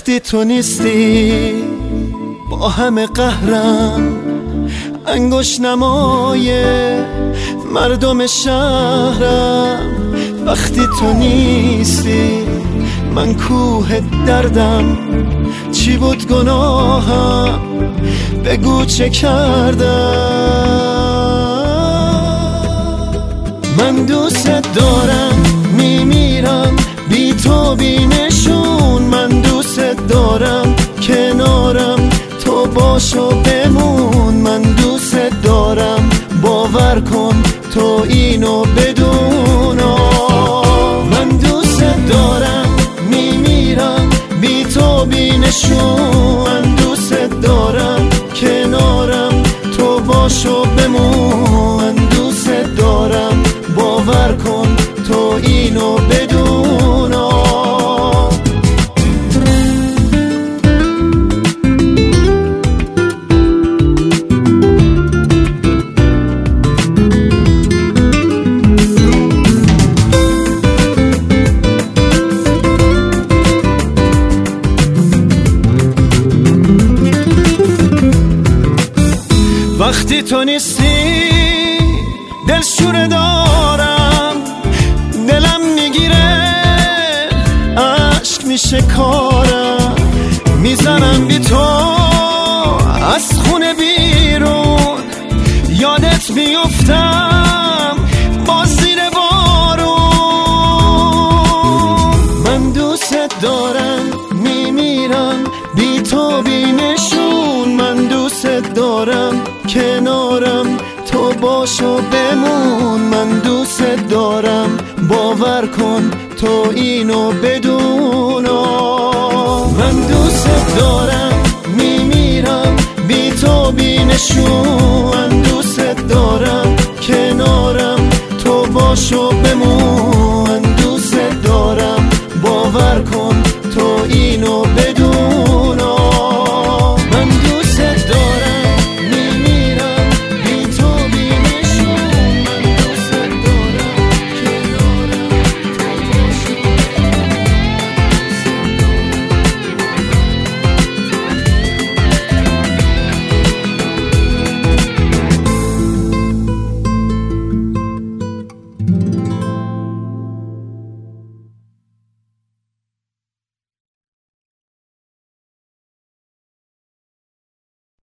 وقتی تو نیستی با همه قهرم انگوش نمای مردم شهرم. وقتی تو نیستی من کوه دردم چی بود گناهم؟ بگو چه کردم؟ من دوست دارم میمیرم بی تو بینشون باشو بمون من دوست دارم باور کن تو اینو بدون من دوست دارم میمیرم بی تو بینشون وقتی تو نیستی دل شوره دارم دلم می‌گیره عشق میشه کارم می‌زنم بی تو از خونه بیرون یادت میفتم با زیر بارون. من دوست دارم میمیرم بی تو بینشون من دوست دارم کنارم. تو باشو بمون من دوست دارم. باور کن تو اینو بدون من دوست دارم میمیرم. بی تو بینشون من دوست دارم کنارم. تو باشو بمون.